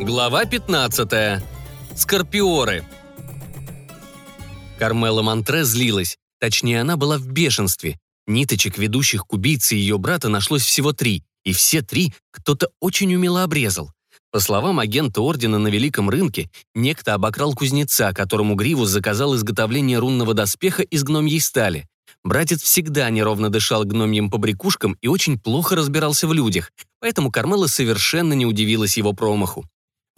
Глава 15. Скорпиоры. Кармела Монтре злилась. Точнее, она была в бешенстве. Ниточек, ведущих к убийце ее брата, нашлось всего три, и все три кто-то очень умело обрезал. По словам агента Ордена на Великом рынке, некто обокрал кузнеца, которому Гривус заказал изготовление рунного доспеха из гномьей стали. Братец всегда неровно дышал гномьим побрякушкам и очень плохо разбирался в людях, поэтому Кармела совершенно не удивилась его промаху.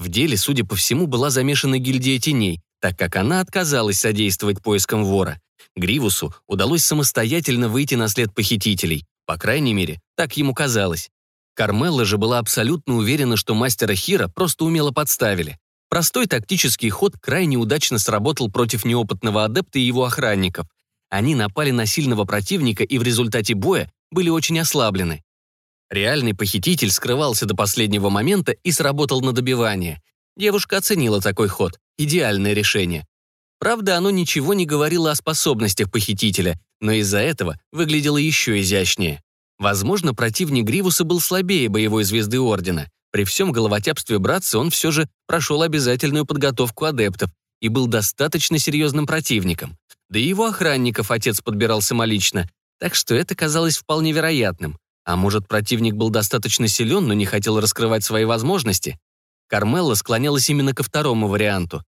В деле, судя по всему, была замешана гильдия теней, так как она отказалась содействовать поискам вора. Гривусу удалось самостоятельно выйти на след похитителей. По крайней мере, так ему казалось. Кармелла же была абсолютно уверена, что мастера Хира просто умело подставили. Простой тактический ход крайне удачно сработал против неопытного адепта и его охранников. Они напали на сильного противника и в результате боя были очень ослаблены. Реальный похититель скрывался до последнего момента и сработал на добивание. Девушка оценила такой ход. Идеальное решение. Правда, оно ничего не говорило о способностях похитителя, но из-за этого выглядело еще изящнее. Возможно, противник Гривуса был слабее боевой звезды Ордена. При всем головотяпстве братца он все же прошел обязательную подготовку адептов и был достаточно серьезным противником. Да и его охранников отец подбирал самолично, так что это казалось вполне вероятным. А может, противник был достаточно силен, но не хотел раскрывать свои возможности? Кармелла склонялась именно ко второму варианту.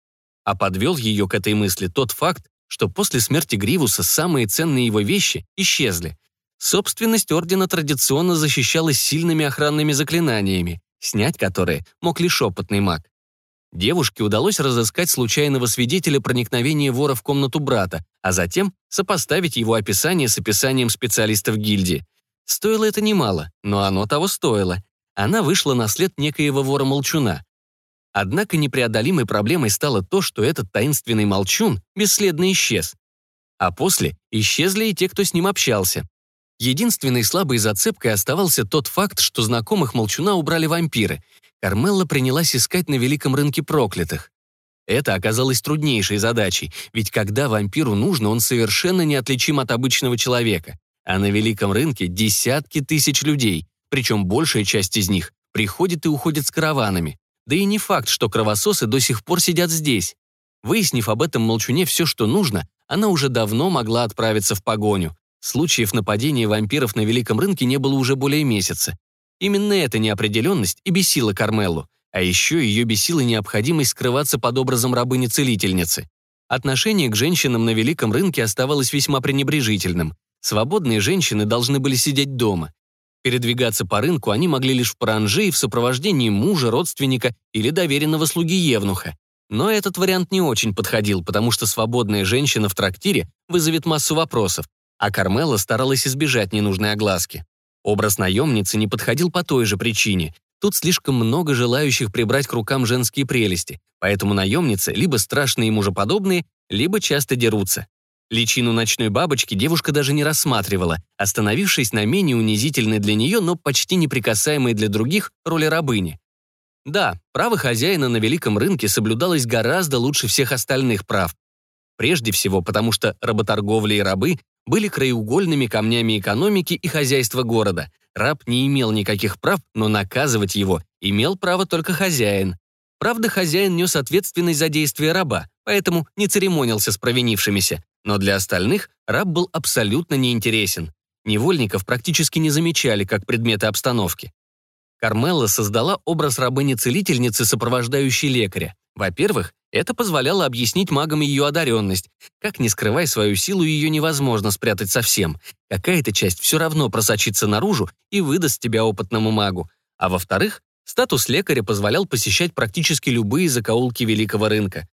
А подвел ее к этой мысли тот факт, что после смерти Гривуса самые ценные его вещи исчезли. Собственность Ордена традиционно защищалась сильными охранными заклинаниями, снять которые мог лишь опытный маг. Девушке удалось разыскать случайного свидетеля проникновения вора в комнату брата, а затем сопоставить его описание с описанием специалистов гильдии. Стоило это немало, но оно того стоило. Она вышла на след некоего вора-молчуна. Однако непреодолимой проблемой стало то, что этот таинственный молчун бесследно исчез. А после исчезли и те, кто с ним общался. Единственной слабой зацепкой оставался тот факт, что знакомых молчуна убрали вампиры. Кармелла принялась искать на великом рынке проклятых. Это оказалось труднейшей задачей, ведь когда вампиру нужно, он совершенно неотличим от обычного человека. А на великом рынке десятки тысяч людей, причем большая часть из них приходит и уходит с караванами. Да и не факт, что кровососы до сих пор сидят здесь. Выяснив об этом молчуне все, что нужно, она уже давно могла отправиться в погоню. Случаев нападения вампиров на Великом рынке не было уже более месяца. Именно эта неопределенность и бесила Кармеллу, а еще ее бесила необходимость скрываться под образом рабыни-целительницы. Отношение к женщинам на Великом рынке оставалось весьма пренебрежительным. Свободные женщины должны были сидеть дома. Передвигаться по рынку они могли лишь в паранже и в сопровождении мужа, родственника или доверенного слуги Евнуха. Но этот вариант не очень подходил, потому что свободная женщина в трактире вызовет массу вопросов, а Кармела старалась избежать ненужной огласки. Образ наемницы не подходил по той же причине. Тут слишком много желающих прибрать к рукам женские прелести, поэтому наемницы либо страшные и мужеподобные, либо часто дерутся. Личину ночной бабочки девушка даже не рассматривала, остановившись на менее унизительной для нее, но почти неприкасаемой для других роли рабыни. Да, право хозяина на великом рынке соблюдалось гораздо лучше всех остальных прав. Прежде всего, потому что работорговля и рабы были краеугольными камнями экономики и хозяйства города. Раб не имел никаких прав, но наказывать его имел право только хозяин. Правда, хозяин нес ответственность за действия раба, поэтому не церемонился с провинившимися. Но для остальных раб был абсолютно неинтересен. Невольников практически не замечали как предметы обстановки. Кармелла создала образ рабыни-целительницы, сопровождающей лекаря. Во-первых, это позволяло объяснить магам ее одаренность. Как не скрывай свою силу, ее невозможно спрятать совсем. Какая-то часть все равно просочится наружу и выдаст тебя опытному магу. А во-вторых, статус лекаря позволял посещать практически любые закоулки великого рынка.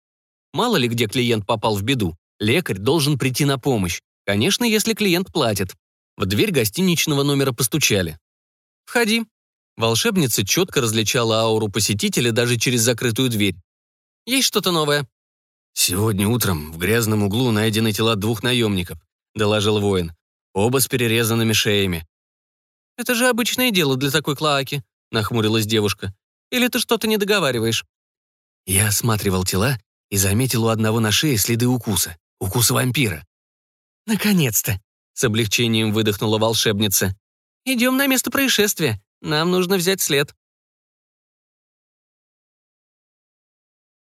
Мало ли где клиент попал в беду, Лекарь должен прийти на помощь. Конечно, если клиент платит. В дверь гостиничного номера постучали. «Входи». Волшебница четко различала ауру посетителя даже через закрытую дверь. «Есть что-то новое?» «Сегодня утром в грязном углу найдены тела двух наемников», — доложил воин. «Оба с перерезанными шеями». «Это же обычное дело для такой клоаки», — нахмурилась девушка. «Или ты что-то не договариваешь?» Я осматривал тела и заметил у одного на шее следы укуса. Укус вампира. «Наконец-то!» — с облегчением выдохнула волшебница. «Идем на место происшествия. Нам нужно взять след».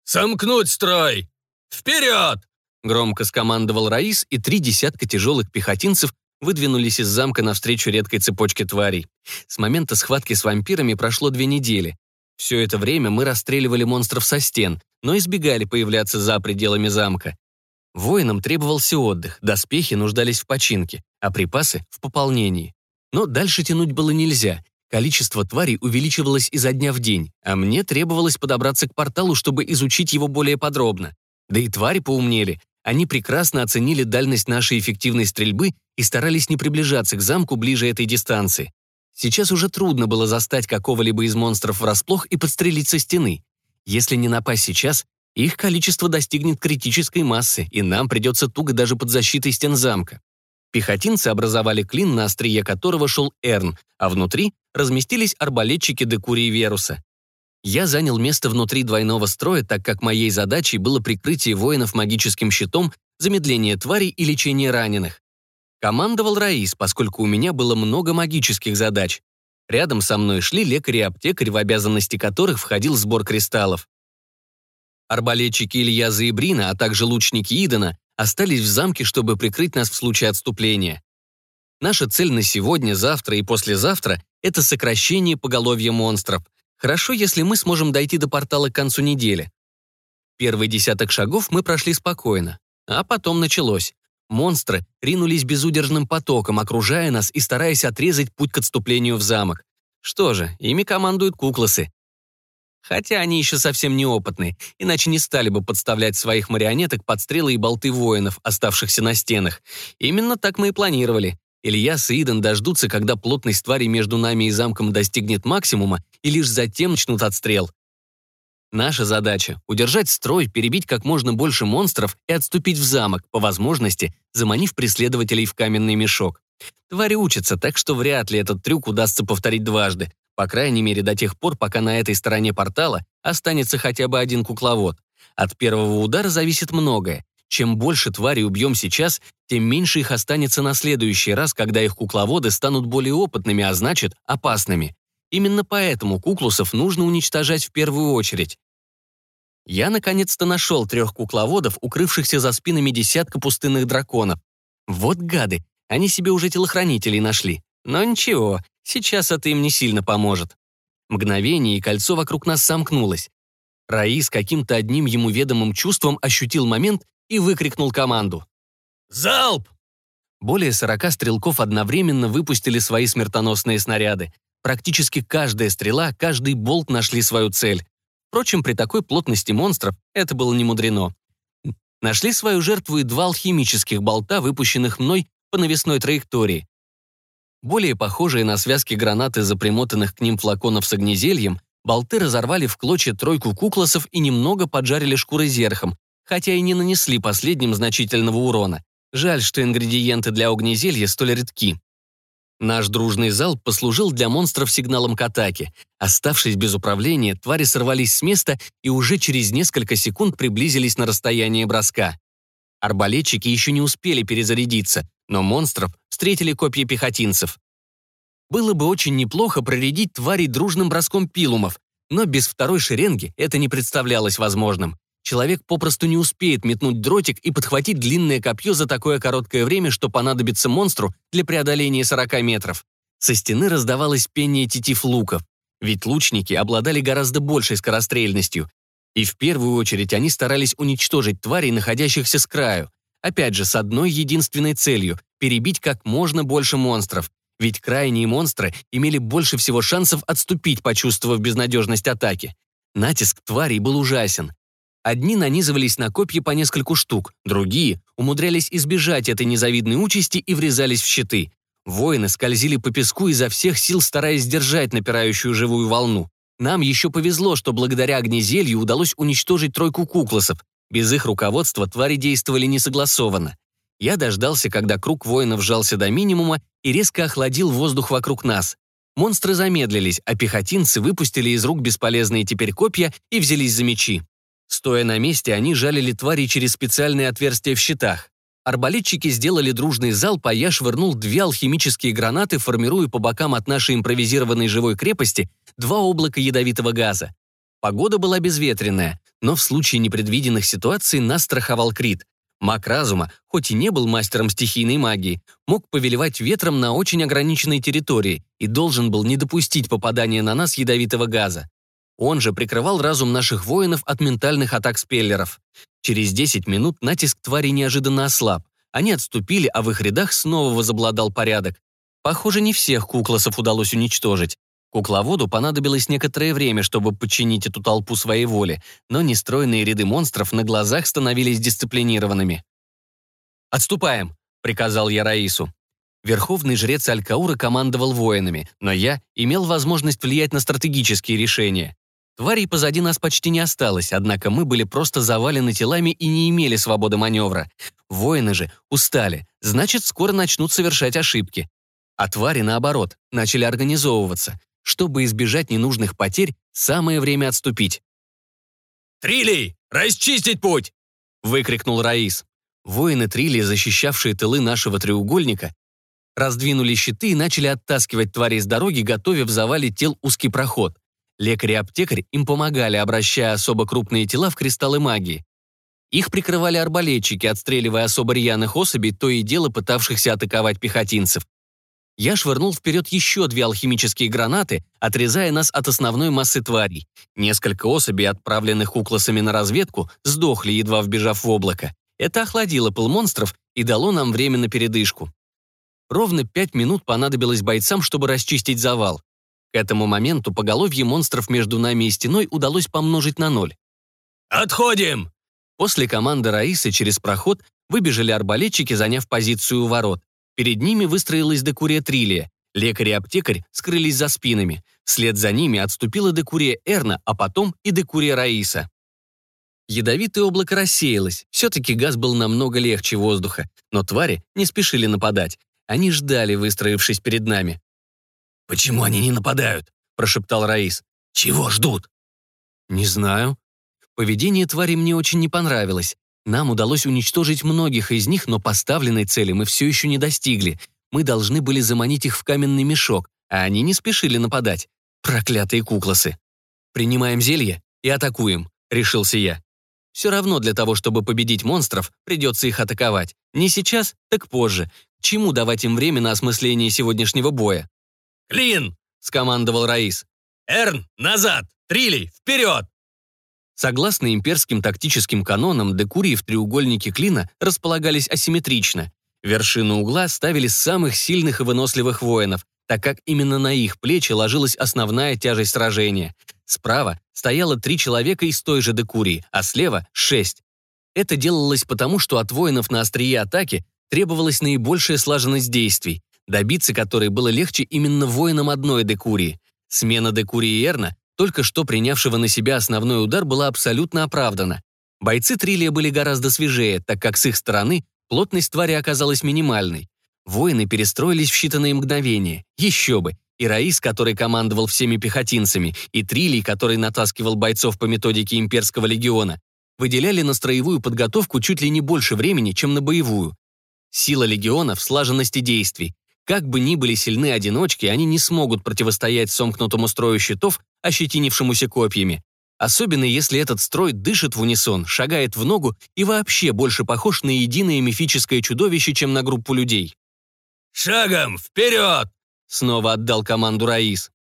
«Сомкнуть строй! Вперед!» Громко скомандовал Раис, и три десятка тяжелых пехотинцев выдвинулись из замка навстречу редкой цепочке тварей. С момента схватки с вампирами прошло две недели. Все это время мы расстреливали монстров со стен, но избегали появляться за пределами замка. Воинам требовался отдых, доспехи нуждались в починке, а припасы — в пополнении. Но дальше тянуть было нельзя. Количество тварей увеличивалось изо дня в день, а мне требовалось подобраться к порталу, чтобы изучить его более подробно. Да и твари поумнели. Они прекрасно оценили дальность нашей эффективной стрельбы и старались не приближаться к замку ближе этой дистанции. Сейчас уже трудно было застать какого-либо из монстров врасплох и подстрелить со стены. Если не напасть сейчас, их количество достигнет критической массы, и нам придется туго даже под защитой стен замка. Пехотинцы образовали клин, на острие которого шел Эрн, а внутри разместились арбалетчики Декурии Веруса. Я занял место внутри двойного строя, так как моей задачей было прикрытие воинов магическим щитом, замедление тварей и лечение раненых. Командовал Раис, поскольку у меня было много магических задач. Рядом со мной шли лекарь и аптекарь, в обязанности которых входил сбор кристаллов. Арбалетчики Илья Заебрина, а также лучники Идена остались в замке, чтобы прикрыть нас в случае отступления. Наша цель на сегодня, завтра и послезавтра — это сокращение поголовья монстров. Хорошо, если мы сможем дойти до портала к концу недели. Первый десяток шагов мы прошли спокойно. А потом началось. Монстры ринулись безудержным потоком, окружая нас и стараясь отрезать путь к отступлению в замок. Что же, ими командуют кукласы. Хотя они еще совсем неопытные, иначе не стали бы подставлять своих марионеток под стрелы и болты воинов, оставшихся на стенах. Именно так мы и планировали. Ильяс и Иден дождутся, когда плотность тварей между нами и замком достигнет максимума, и лишь затем начнут отстрел. Наша задача — удержать строй, перебить как можно больше монстров и отступить в замок, по возможности, заманив преследователей в каменный мешок. Твари учатся, так что вряд ли этот трюк удастся повторить дважды. По крайней мере, до тех пор, пока на этой стороне портала останется хотя бы один кукловод. От первого удара зависит многое. Чем больше тварей убьем сейчас, тем меньше их останется на следующий раз, когда их кукловоды станут более опытными, а значит, опасными. Именно поэтому куклусов нужно уничтожать в первую очередь. Я наконец-то нашел трех кукловодов, укрывшихся за спинами десятка пустынных драконов. Вот гады, они себе уже телохранителей нашли. Но ничего, сейчас это им не сильно поможет. Мгновение, и кольцо вокруг нас сомкнулось. Раис каким-то одним ему ведомым чувством ощутил момент и выкрикнул команду. «Залп!» Более 40 стрелков одновременно выпустили свои смертоносные снаряды. Практически каждая стрела, каждый болт нашли свою цель. Впрочем, при такой плотности монстров это было не мудрено. Нашли свою жертву и два алхимических болта, выпущенных мной по навесной траектории. Более похожие на связки гранат из-за примотанных к ним флаконов с огнезельем, болты разорвали в клочья тройку куклосов и немного поджарили шкуры зерхом, хотя и не нанесли последним значительного урона. Жаль, что ингредиенты для огнезелья столь редки. Наш дружный залп послужил для монстров сигналом к атаке. Оставшись без управления, твари сорвались с места и уже через несколько секунд приблизились на расстояние броска. Арбалетчики еще не успели перезарядиться, но монстров встретили копья пехотинцев. Было бы очень неплохо проредить тварей дружным броском пилумов, но без второй шеренги это не представлялось возможным. Человек попросту не успеет метнуть дротик и подхватить длинное копье за такое короткое время, что понадобится монстру для преодоления 40 метров. Со стены раздавалось пение тетив луков, ведь лучники обладали гораздо большей скорострельностью, и в первую очередь они старались уничтожить тварей, находящихся с краю. Опять же, с одной единственной целью — перебить как можно больше монстров. Ведь крайние монстры имели больше всего шансов отступить, почувствовав безнадежность атаки. Натиск тварей был ужасен. Одни нанизывались на копья по нескольку штук, другие умудрялись избежать этой незавидной участи и врезались в щиты. Воины скользили по песку изо всех сил, стараясь сдержать напирающую живую волну. Нам еще повезло, что благодаря огнезелью удалось уничтожить тройку куклосов. Без их руководства твари действовали несогласованно. Я дождался, когда круг воинов сжался до минимума и резко охладил воздух вокруг нас. Монстры замедлились, а пехотинцы выпустили из рук бесполезные теперь копья и взялись за мечи. Стоя на месте, они жалили твари через специальные отверстия в щитах. Арбалетчики сделали дружный залп, а я швырнул две алхимические гранаты, формируя по бокам от нашей импровизированной живой крепости два облака ядовитого газа. Погода была безветренная, но в случае непредвиденных ситуаций нас страховал Крит. Маг разума, хоть и не был мастером стихийной магии, мог повелевать ветром на очень ограниченной территории и должен был не допустить попадания на нас ядовитого газа. Он же прикрывал разум наших воинов от ментальных атак спеллеров. Через 10 минут натиск твари неожиданно ослаб. Они отступили, а в их рядах снова возобладал порядок. Похоже, не всех куклосов удалось уничтожить. Кукловоду понадобилось некоторое время, чтобы подчинить эту толпу своей воле, но нестройные ряды монстров на глазах становились дисциплинированными. «Отступаем!» — приказал я Раису. Верховный жрец Алькаура командовал воинами, но я имел возможность влиять на стратегические решения. Тварей позади нас почти не осталось, однако мы были просто завалены телами и не имели свободы маневра. Воины же устали, значит, скоро начнут совершать ошибки. А твари, наоборот, начали организовываться. Чтобы избежать ненужных потерь, самое время отступить. «Трилей, расчистить путь!» — выкрикнул Раис. Воины Трилии, защищавшие тылы нашего треугольника, раздвинули щиты и начали оттаскивать твари с дороги, готовя в завале тел узкий проход. Лекарь и аптекарь им помогали, обращая особо крупные тела в кристаллы магии. Их прикрывали арбалетчики, отстреливая особо рьяных особей, то и дело пытавшихся атаковать пехотинцев. Я швырнул вперед еще две алхимические гранаты, отрезая нас от основной массы тварей. Несколько особей, отправленных укласами на разведку, сдохли, едва вбежав в облако. Это охладило пыл монстров и дало нам время на передышку. Ровно пять минут понадобилось бойцам, чтобы расчистить завал. К этому моменту поголовье монстров между нами и стеной удалось помножить на ноль. «Отходим!» После команды Раисы через проход выбежали арбалетчики, заняв позицию у ворот. Перед ними выстроилась декурия Трилия. Лекарь и аптекарь скрылись за спинами. Вслед за ними отступила декурия Эрна, а потом и декурия Раиса. Ядовитое облако рассеялось. Все-таки газ был намного легче воздуха. Но твари не спешили нападать. Они ждали, выстроившись перед нами. «Почему они не нападают?» – прошептал Раис. «Чего ждут?» «Не знаю». Поведение твари мне очень не понравилось. Нам удалось уничтожить многих из них, но поставленной цели мы все еще не достигли. Мы должны были заманить их в каменный мешок, а они не спешили нападать. Проклятые куклосы. «Принимаем зелье и атакуем», — решился я. Все равно для того, чтобы победить монстров, придется их атаковать. Не сейчас, так позже. Чему давать им время на осмысление сегодняшнего боя? «Клин!» — скомандовал Раис. «Эрн, назад! Трилей, вперед!» Согласно имперским тактическим канонам, декурии в треугольнике клина располагались асимметрично. Вершину угла ставили самых сильных и выносливых воинов, так как именно на их плечи ложилась основная тяжесть сражения. Справа стояло три человека из той же декурии, а слева — шесть. Это делалось потому, что от воинов на острие атаки требовалась наибольшая слаженность действий, добиться которой было легче именно воинам одной декурии. Смена декурии Эрна только что принявшего на себя основной удар, была абсолютно оправдана. Бойцы Трилия были гораздо свежее, так как с их стороны плотность твари оказалась минимальной. Воины перестроились в считанные мгновения. Еще бы. И Раис, который командовал всеми пехотинцами, и Трилий, который натаскивал бойцов по методике имперского легиона, выделяли на строевую подготовку чуть ли не больше времени, чем на боевую. Сила легиона в слаженности действий. Как бы ни были сильны одиночки, они не смогут противостоять сомкнутому строю щитов, ощетинившемуся копьями. Особенно если этот строй дышит в унисон, шагает в ногу и вообще больше похож на единое мифическое чудовище, чем на группу людей. «Шагом! Вперед!» — снова отдал команду Раис.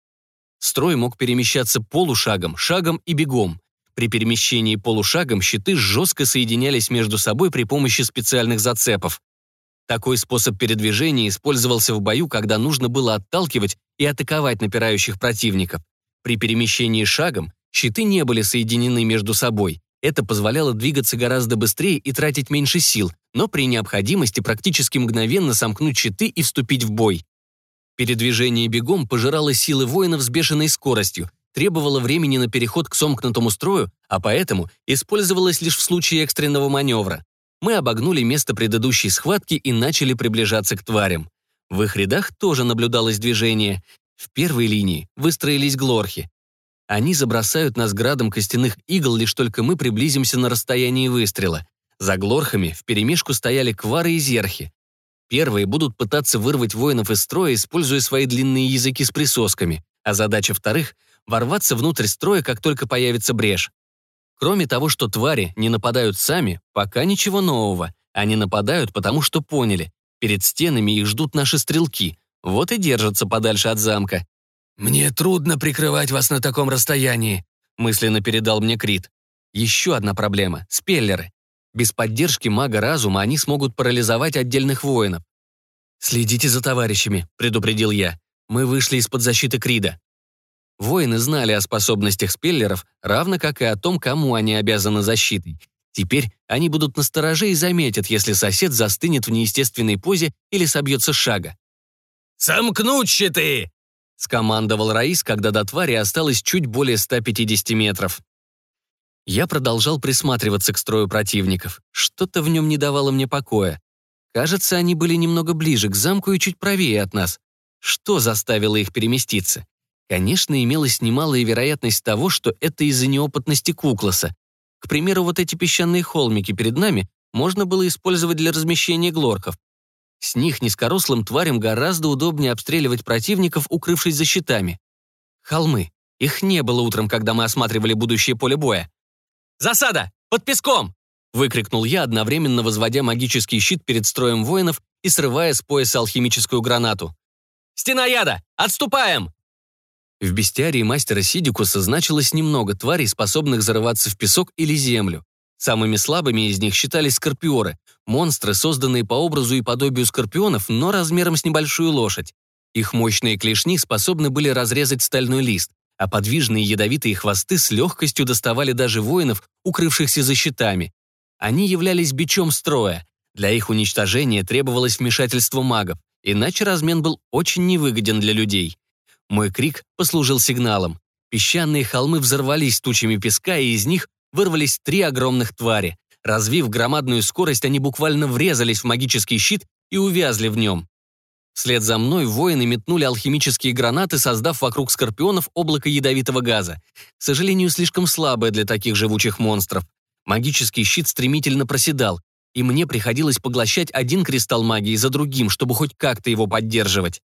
Строй мог перемещаться полушагом, шагом и бегом. При перемещении полушагом щиты жестко соединялись между собой при помощи специальных зацепов. Такой способ передвижения использовался в бою, когда нужно было отталкивать и атаковать напирающих противников. При перемещении шагом щиты не были соединены между собой. Это позволяло двигаться гораздо быстрее и тратить меньше сил, но при необходимости практически мгновенно сомкнуть щиты и вступить в бой. Передвижение бегом пожирало силы воинов с бешеной скоростью, требовало времени на переход к сомкнутому строю, а поэтому использовалось лишь в случае экстренного маневра мы обогнули место предыдущей схватки и начали приближаться к тварям. В их рядах тоже наблюдалось движение. В первой линии выстроились глорхи. Они забросают нас градом костяных игл, лишь только мы приблизимся на расстоянии выстрела. За глорхами вперемешку стояли квары и зерхи. Первые будут пытаться вырвать воинов из строя, используя свои длинные языки с присосками, а задача вторых ворваться внутрь строя, как только появится брешь. Кроме того, что твари не нападают сами, пока ничего нового. Они нападают, потому что поняли. Перед стенами их ждут наши стрелки. Вот и держатся подальше от замка. «Мне трудно прикрывать вас на таком расстоянии», мысленно передал мне Крит. Еще одна проблема — спеллеры. Без поддержки мага разума они смогут парализовать отдельных воинов. «Следите за товарищами», — предупредил я. «Мы вышли из-под защиты Крида». Воины знали о способностях спеллеров, равно как и о том, кому они обязаны защитой. Теперь они будут настороже и заметят, если сосед застынет в неестественной позе или собьется с шага. «Сомкнуть щиты!» — скомандовал Раис, когда до твари осталось чуть более 150 метров. Я продолжал присматриваться к строю противников. Что-то в нем не давало мне покоя. Кажется, они были немного ближе к замку и чуть правее от нас. Что заставило их переместиться? Конечно, имелась немалая вероятность того, что это из-за неопытности Кукласа. К примеру, вот эти песчаные холмики перед нами можно было использовать для размещения глорков. С них низкорослым тварям гораздо удобнее обстреливать противников, укрывшись за щитами. Холмы. Их не было утром, когда мы осматривали будущее поле боя. «Засада! Под песком!» выкрикнул я, одновременно возводя магический щит перед строем воинов и срывая с пояса алхимическую гранату. «Стена яда! Отступаем!» В бестиарии мастера Сидикуса значилось немного тварей, способных зарываться в песок или землю. Самыми слабыми из них считались скорпиоры, монстры, созданные по образу и подобию скорпионов, но размером с небольшую лошадь. Их мощные клешни способны были разрезать стальной лист, а подвижные ядовитые хвосты с легкостью доставали даже воинов, укрывшихся за щитами. Они являлись бичом строя. Для их уничтожения требовалось вмешательство магов, иначе размен был очень невыгоден для людей. Мой крик послужил сигналом. Песчаные холмы взорвались тучами песка, и из них вырвались три огромных твари. Развив громадную скорость, они буквально врезались в магический щит и увязли в нем. Вслед за мной воины метнули алхимические гранаты, создав вокруг скорпионов облако ядовитого газа. К сожалению, слишком слабое для таких живучих монстров. Магический щит стремительно проседал, и мне приходилось поглощать один кристалл магии за другим, чтобы хоть как-то его поддерживать.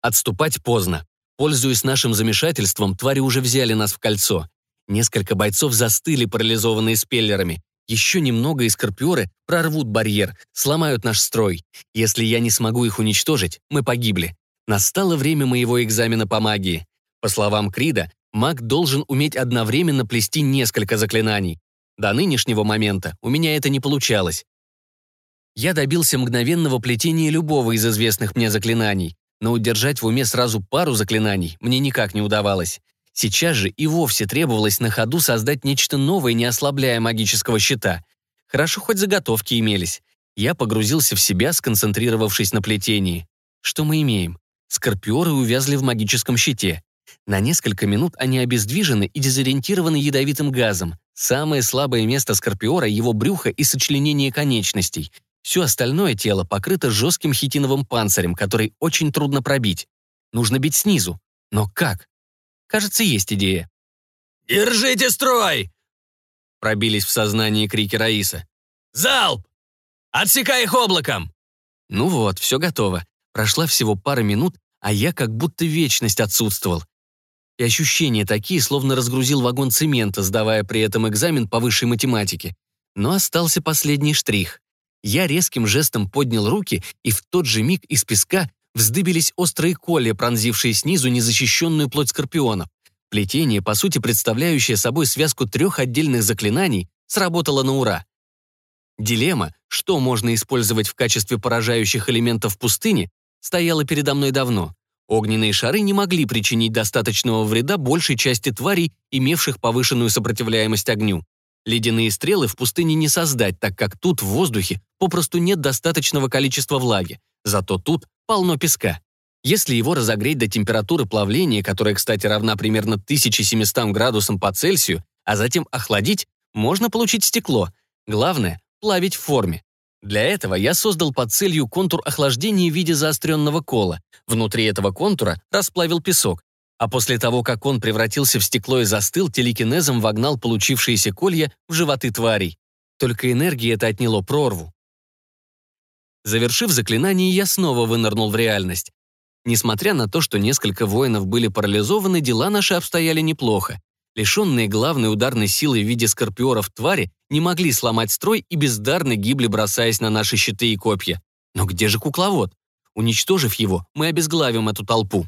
Отступать поздно. Пользуясь нашим замешательством, твари уже взяли нас в кольцо. Несколько бойцов застыли, парализованные спеллерами. Еще немного и скорпиоры прорвут барьер, сломают наш строй. Если я не смогу их уничтожить, мы погибли. Настало время моего экзамена по магии. По словам Крида, маг должен уметь одновременно плести несколько заклинаний. До нынешнего момента у меня это не получалось. Я добился мгновенного плетения любого из известных мне заклинаний, но удержать в уме сразу пару заклинаний мне никак не удавалось. Сейчас же и вовсе требовалось на ходу создать нечто новое, не ослабляя магического щита. Хорошо, хоть заготовки имелись. Я погрузился в себя, сконцентрировавшись на плетении. Что мы имеем? Скорпиоры увязли в магическом щите. На несколько минут они обездвижены и дезориентированы ядовитым газом. Самое слабое место скорпиора — его брюхо и сочленение конечностей. Все остальное тело покрыто жестким хитиновым панцирем, который очень трудно пробить. Нужно бить снизу. Но как? Кажется, есть идея. «Держите строй!» Пробились в сознании крики Раиса. «Залп! Отсекай их облаком!» Ну вот, все готово. Прошла всего пара минут, а я как будто вечность отсутствовал и ощущения такие, словно разгрузил вагон цемента, сдавая при этом экзамен по высшей математике. Но остался последний штрих. Я резким жестом поднял руки, и в тот же миг из песка вздыбились острые колья, пронзившие снизу незащищенную плоть скорпионов. Плетение, по сути представляющее собой связку трех отдельных заклинаний, сработало на ура. Дилемма, что можно использовать в качестве поражающих элементов пустыни, стояла передо мной давно. Огненные шары не могли причинить достаточного вреда большей части тварей, имевших повышенную сопротивляемость огню. Ледяные стрелы в пустыне не создать, так как тут в воздухе попросту нет достаточного количества влаги, зато тут полно песка. Если его разогреть до температуры плавления, которая, кстати, равна примерно 1700 градусам по Цельсию, а затем охладить, можно получить стекло. Главное – плавить в форме. Для этого я создал под целью контур охлаждения в виде заостренного кола. Внутри этого контура расплавил песок. А после того, как он превратился в стекло и застыл, телекинезом вогнал получившиеся колья в животы тварей. Только энергии это отняло прорву. Завершив заклинание, я снова вынырнул в реальность. Несмотря на то, что несколько воинов были парализованы, дела наши обстояли неплохо. Лишенные главной ударной силы в виде скорпиоров твари не могли сломать строй и бездарно гибли, бросаясь на наши щиты и копья. Но где же кукловод? Уничтожив его, мы обезглавим эту толпу.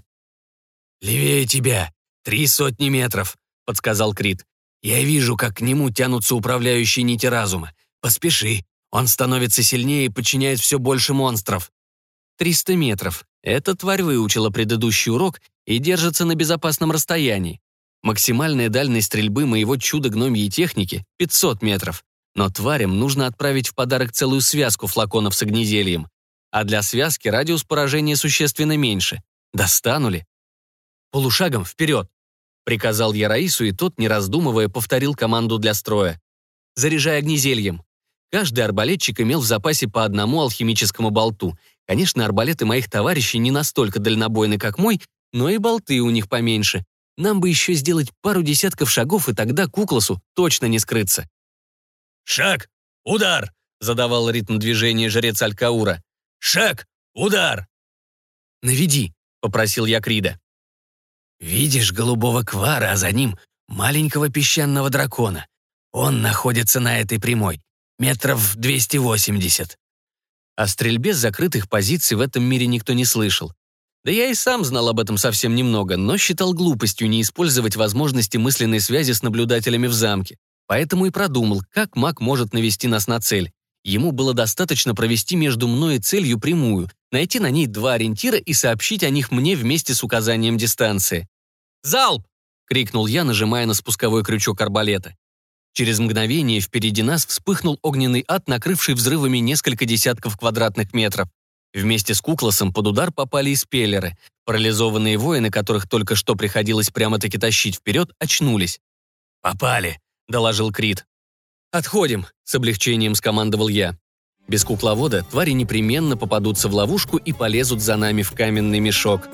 «Левее тебя! Три сотни метров!» — подсказал Крит. «Я вижу, как к нему тянутся управляющие нити разума. Поспеши, он становится сильнее и подчиняет все больше монстров». «Триста метров. Эта тварь выучила предыдущий урок и держится на безопасном расстоянии. Максимальная дальность стрельбы моего чудо-гномьей техники — 500 метров. Но тварям нужно отправить в подарок целую связку флаконов с огнезельем. А для связки радиус поражения существенно меньше. Достану ли? Полушагом вперед! Приказал я Раису, и тот, не раздумывая, повторил команду для строя. Заряжай огнезельем. Каждый арбалетчик имел в запасе по одному алхимическому болту. Конечно, арбалеты моих товарищей не настолько дальнобойны, как мой, но и болты у них поменьше. Нам бы еще сделать пару десятков шагов, и тогда Кукласу точно не скрыться. «Шаг! Удар!» — задавал ритм движения жрец Алькаура. «Шаг! Удар!» «Наведи!» — попросил я Крида. «Видишь голубого квара, а за ним маленького песчаного дракона. Он находится на этой прямой, метров 280». О стрельбе с закрытых позиций в этом мире никто не слышал. Да я и сам знал об этом совсем немного, но считал глупостью не использовать возможности мысленной связи с наблюдателями в замке. Поэтому и продумал, как маг может навести нас на цель. Ему было достаточно провести между мной и целью прямую, найти на ней два ориентира и сообщить о них мне вместе с указанием дистанции. «Залп!» — крикнул я, нажимая на спусковой крючок арбалета. Через мгновение впереди нас вспыхнул огненный ад, накрывший взрывами несколько десятков квадратных метров. Вместе с Кукласом под удар попали и спеллеры. Парализованные воины, которых только что приходилось прямо-таки тащить вперед, очнулись. «Попали», — доложил Крит. «Отходим», — с облегчением скомандовал я. Без кукловода твари непременно попадутся в ловушку и полезут за нами в каменный мешок.